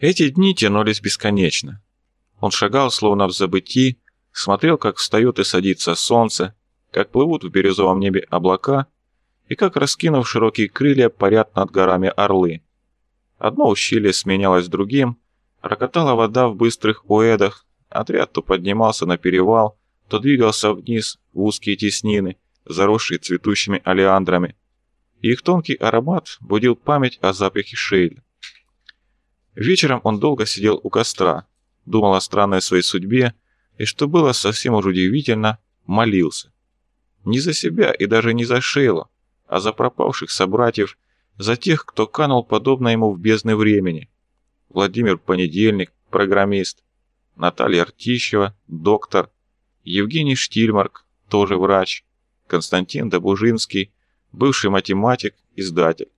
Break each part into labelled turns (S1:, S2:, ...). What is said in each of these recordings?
S1: Эти дни тянулись бесконечно. Он шагал, словно в забытии, смотрел, как встает и садится солнце, как плывут в бирюзовом небе облака и как, раскинув широкие крылья, парят над горами орлы. Одно ущелье сменялось другим, рокотала вода в быстрых уэдах, отряд то поднимался на перевал, то двигался вниз в узкие теснины, заросшие цветущими олеандрами. Их тонкий аромат будил память о запахе шейля. Вечером он долго сидел у костра, думал о странной своей судьбе и, что было совсем уж удивительно, молился. Не за себя и даже не за Шейлу, а за пропавших собратьев, за тех, кто канул подобно ему в бездны времени. Владимир Понедельник, программист, Наталья Артищева, доктор, Евгений Штильмарк, тоже врач, Константин Добужинский, бывший математик, издатель,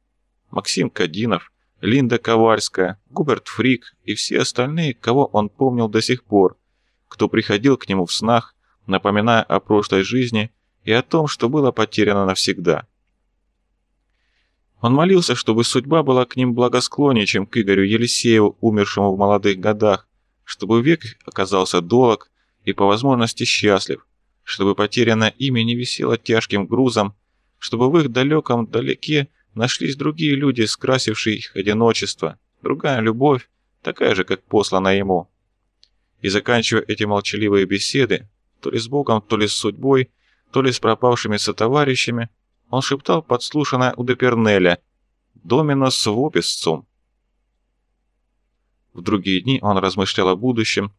S1: Максим Кадинов, Линда Ковальская, Губерт Фрик и все остальные, кого он помнил до сих пор, кто приходил к нему в снах, напоминая о прошлой жизни и о том, что было потеряно навсегда. Он молился, чтобы судьба была к ним благосклоннее, чем к Игорю Елисееву, умершему в молодых годах, чтобы век оказался долг и по возможности счастлив, чтобы потерянное имя не висело тяжким грузом, чтобы в их далеком далеке Нашлись другие люди, скрасившие их одиночество, другая любовь, такая же, как послана ему. И заканчивая эти молчаливые беседы, то ли с Богом, то ли с судьбой, то ли с пропавшими сотоварищами, он шептал подслушанное у Депернеля «Доминос вописцум». В другие дни он размышлял о будущем,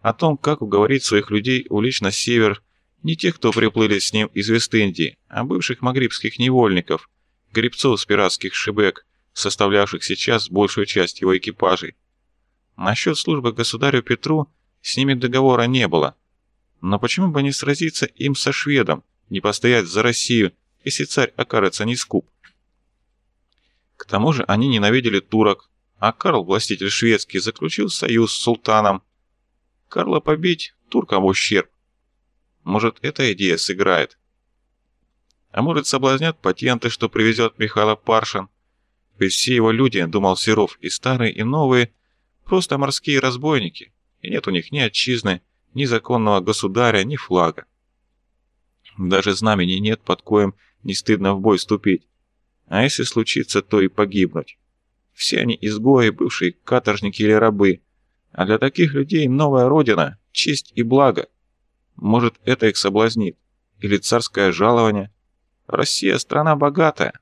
S1: о том, как уговорить своих людей уличь на север не тех, кто приплыли с ним из Вест-Индии, а бывших магрибских невольников – гребцов с пиратских шибек, составлявших сейчас большую часть его экипажей. Насчет службы государю Петру с ними договора не было. Но почему бы не сразиться им со шведом, не постоять за Россию, если царь окажется не скуп? К тому же они ненавидели турок, а Карл, властитель шведский, заключил союз с султаном. Карла побить туркам ущерб. Может, эта идея сыграет. А может, соблазнят патенты, что привезет Михаил Паршин. Ведь все его люди, думал Серов, и старые, и новые, просто морские разбойники, и нет у них ни отчизны, ни законного государя, ни флага. Даже знамени нет, под коем не стыдно в бой ступить. А если случится, то и погибнуть. Все они изгои, бывшие каторжники или рабы. А для таких людей новая родина, честь и благо. Может, это их соблазнит. Или царское жалование – Россия страна богатая.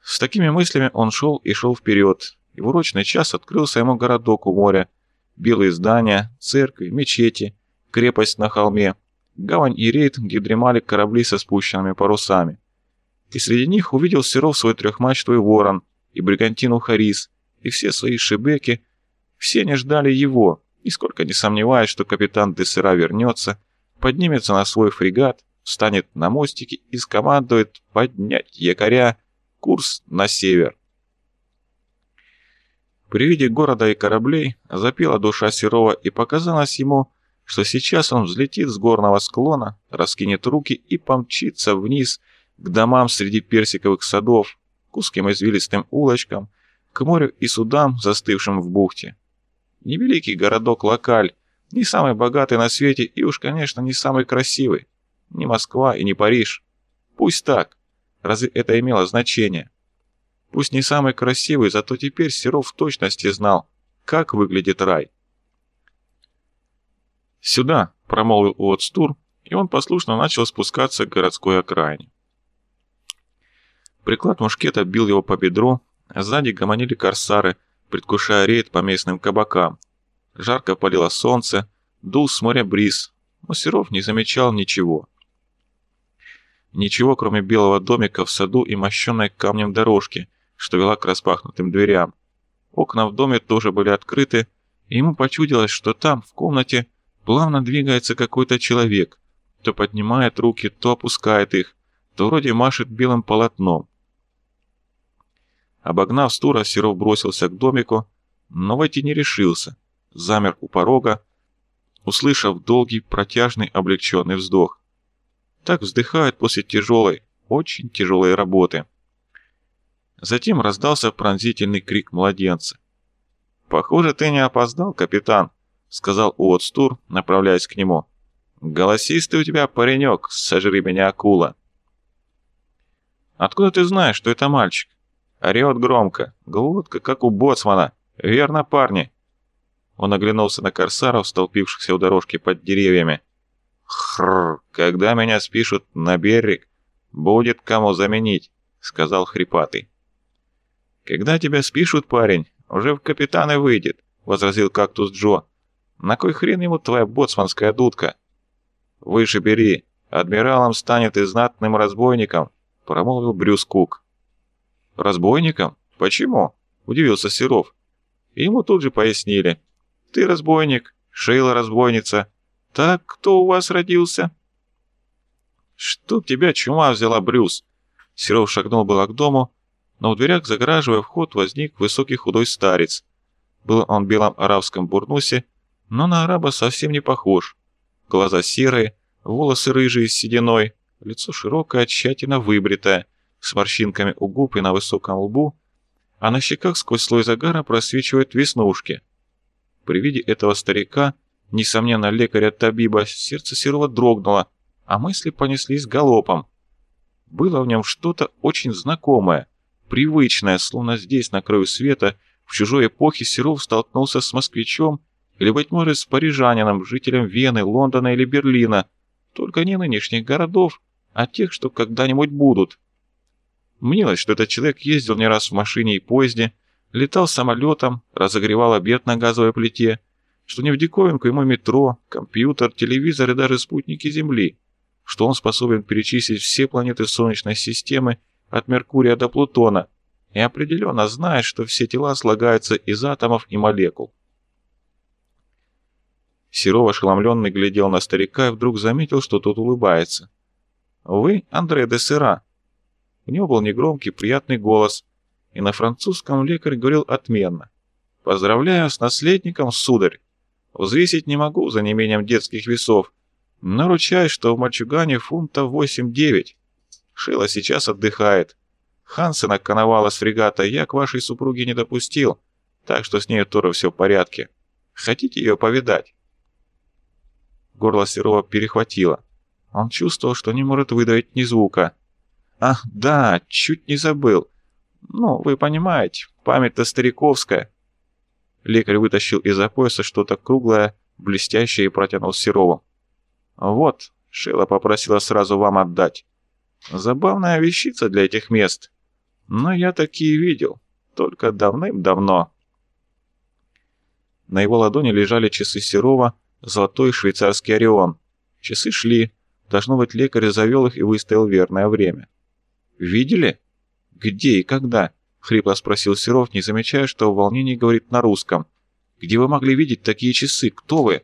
S1: С такими мыслями он шел и шел вперед, и в урочный час открылся ему городок у моря. Белые здания, церкви, мечети, крепость на холме, гавань и рейд, где дремали корабли со спущенными парусами. И среди них увидел Серов свой трехмачтовый ворон, и бригантину Харис, и все свои шибеки. Все не ждали его, нисколько не сомневаясь, что капитан Десера вернется, поднимется на свой фрегат, встанет на мостике и скомандует поднять якоря, курс на север. При виде города и кораблей запела душа Серова и показалось ему, что сейчас он взлетит с горного склона, раскинет руки и помчится вниз к домам среди персиковых садов, к узким извилистым улочкам, к морю и судам, застывшим в бухте. Невеликий городок Локаль, не самый богатый на свете и уж, конечно, не самый красивый. Не Москва и не Париж. Пусть так. Разве это имело значение? Пусть не самый красивый, зато теперь Серов в точности знал, как выглядит рай. «Сюда!» – промолвил Уотстур, и он послушно начал спускаться к городской окраине. Приклад мушкета бил его по бедру, а сзади гомонили корсары, предвкушая рейд по местным кабакам. Жарко палило солнце, дул с моря бриз, но Серов не замечал ничего. Ничего, кроме белого домика в саду и мощенной камнем дорожки, что вела к распахнутым дверям. Окна в доме тоже были открыты, и ему почудилось, что там, в комнате, плавно двигается какой-то человек. То поднимает руки, то опускает их, то вроде машет белым полотном. Обогнав стура, Серов бросился к домику, но войти не решился. Замер у порога, услышав долгий, протяжный, облегченный вздох. Так вздыхают после тяжелой, очень тяжелой работы. Затем раздался пронзительный крик младенца. «Похоже, ты не опоздал, капитан», — сказал Уотстур, направляясь к нему. «Голосистый у тебя паренек, сожри меня, акула». «Откуда ты знаешь, что это мальчик?» Орет громко, глотка, как у боцмана. «Верно, парни!» Он оглянулся на корсаров, столпившихся у дорожки под деревьями. «Хрррр, когда меня спишут на берег, будет кому заменить», — сказал хрипатый. «Когда тебя спишут, парень, уже в капитаны выйдет», — возразил кактус Джо. «На кой хрен ему твоя боцманская дудка?» «Выше бери, адмиралом станет и знатным разбойником», — промолвил Брюс Кук. «Разбойником? Почему?» — удивился Серов. Ему тут же пояснили. «Ты разбойник, Шейла разбойница. Так кто у вас родился?» «Чтоб тебя чума взяла, Брюс!» Серов шагнул было к дому, но в дверях, заграживая вход, возник высокий худой старец. Был он в белом арабском бурнусе, но на араба совсем не похож. Глаза серые, волосы рыжие с сединой, лицо широкое, тщательно выбритое, с морщинками у губ и на высоком лбу, а на щеках сквозь слой загара просвечивают веснушки. При виде этого старика, несомненно лекаря Табиба, сердце Серова дрогнуло, а мысли понеслись галопом. Было в нем что-то очень знакомое, привычное, словно здесь, на краю света, в чужой эпохе Серов столкнулся с москвичом или, быть может, с парижанином, жителем Вены, Лондона или Берлина, только не нынешних городов, а тех, что когда-нибудь будут. Мнилось, что этот человек ездил не раз в машине и поезде, летал самолетом, разогревал обед на газовой плите, что не в диковинку ему метро, компьютер, телевизор и даже спутники Земли, что он способен перечислить все планеты Солнечной системы от Меркурия до Плутона и определенно знает, что все тела слагаются из атомов и молекул. Серов ошеломленный глядел на старика и вдруг заметил, что тот улыбается. «Вы Андре де Сера?» У него был негромкий, приятный голос, и на французском лекарь говорил отменно. «Поздравляю с наследником, сударь! Взвесить не могу за неимением детских весов, но ручаюсь, что в мальчугане фунтов 8-9. Шила сейчас отдыхает. Хансена коновала с фрегата я к вашей супруге не допустил, так что с ней тоже все в порядке. Хотите ее повидать?» Горло Серова перехватило. Он чувствовал, что не может выдавить ни звука. Ах, да, чуть не забыл. Ну, вы понимаете, память-то стариковская. Лекарь вытащил из-за пояса что-то круглое, блестящее и протянул Серову. Вот, Шила попросила сразу вам отдать. Забавная вещица для этих мест. Но я такие видел, только давным-давно. На его ладони лежали часы Серова, золотой швейцарский Орион. Часы шли. Должно быть, лекарь завел их и выставил верное время. «Видели?» «Где и когда?» — хрипло спросил Серов, не замечая, что в волнении говорит на русском. «Где вы могли видеть такие часы? Кто вы?»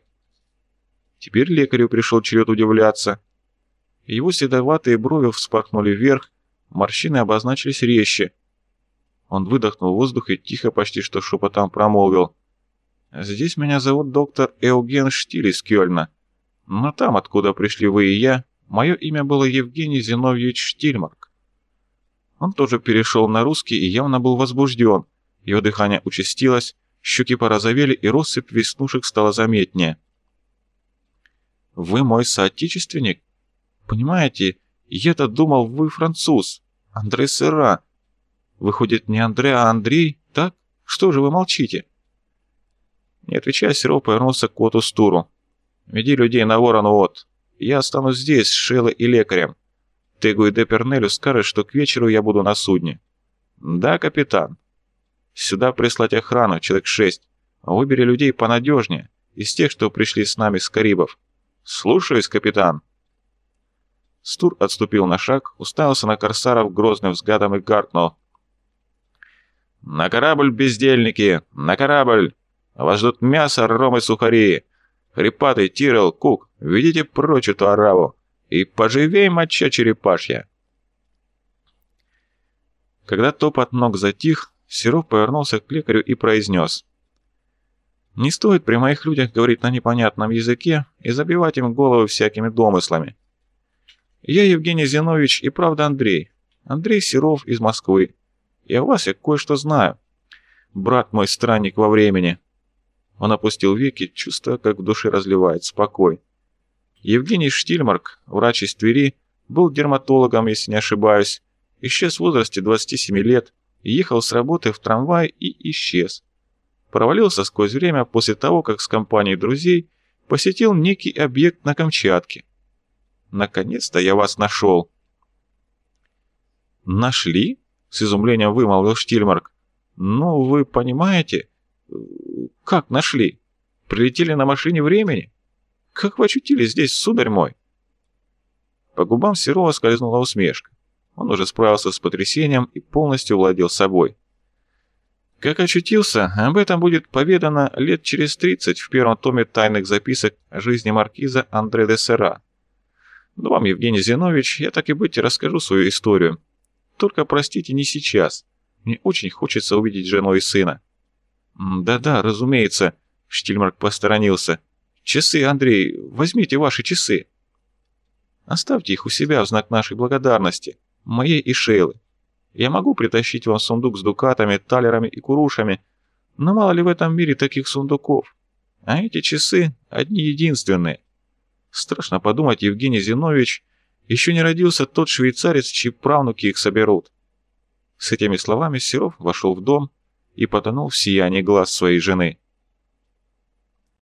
S1: Теперь лекарю пришел черед удивляться. Его седоватые брови вспахнули вверх, морщины обозначились резче. Он выдохнул воздух и тихо, почти что шепотом промолвил. «Здесь меня зовут доктор Эуген Штиль из Кёльна. Но там, откуда пришли вы и я, мое имя было Евгений Зиновьевич Штильмарк. Он тоже перешел на русский и явно был возбужден. Его дыхание участилось, щеки порозовели и россыпь веснушек стала заметнее. «Вы мой соотечественник? Понимаете, я-то думал, вы француз, Андре Сера. Выходит, не Андре, а Андрей, так? Что же вы молчите?» Не отвечая, Серов повернулся к Коту Стуру. «Веди людей на ворон вот. Я останусь здесь с Шеллой и лекарем. Тегу и Депернелю скажешь, что к вечеру я буду на судне». «Да, капитан». «Сюда прислать охрану, человек шесть. Выбери людей понадежнее, из тех, что пришли с нами с Карибов». «Слушаюсь, капитан». Стур отступил на шаг, уставился на корсаров грозным взглядом и гаркнул. «На корабль, бездельники! На корабль! Вас ждут мясо, ром и сухари! Хрипатый, Тирел, Кук, ведите прочь эту араву! И поживей, моча черепашья!» Когда топот ног затих, Серов повернулся к лекарю и произнес. «Не стоит при моих людях говорить на непонятном языке и забивать им головы всякими домыслами. Я Евгений Зинович и правда Андрей. Андрей Серов из Москвы. И о вас я кое-что знаю. Брат мой странник во времени. Он опустил веки, чувствуя, как в душе разливается покой. Евгений Штильмарк, врач из Твери, был дерматологом, если не ошибаюсь, исчез в возрасте 27 лет, ехал с работы в трамвай и исчез. Провалился сквозь время после того, как с компанией друзей посетил некий объект на Камчатке. Наконец-то я вас нашел. Нашли? С изумлением вымолвил Штильмарк. Ну, вы понимаете, как нашли? Прилетели на машине времени? Как вы очутились здесь, сударь мой? По губам Серова скользнула усмешка. Он уже справился с потрясением и полностью владел собой. Как очутился, об этом будет поведано лет через 30 в первом томе тайных записок о жизни маркиза Андре де Сера. Но вам, Евгений Зинович, я так и быть расскажу свою историю. Только, простите, не сейчас. Мне очень хочется увидеть жену и сына. «Да-да, разумеется», — Штильмарк посторонился. «Часы, Андрей, возьмите ваши часы». «Оставьте их у себя в знак нашей благодарности, моей и Шейлы. Я могу притащить вам сундук с дукатами, талерами и курушами, но мало ли в этом мире таких сундуков. А эти часы одни единственные. Страшно подумать, Евгений Зинович, еще не родился тот швейцарец, чьи правнуки их соберут». С этими словами Серов вошел в дом, и потонул в сиянии глаз своей жены.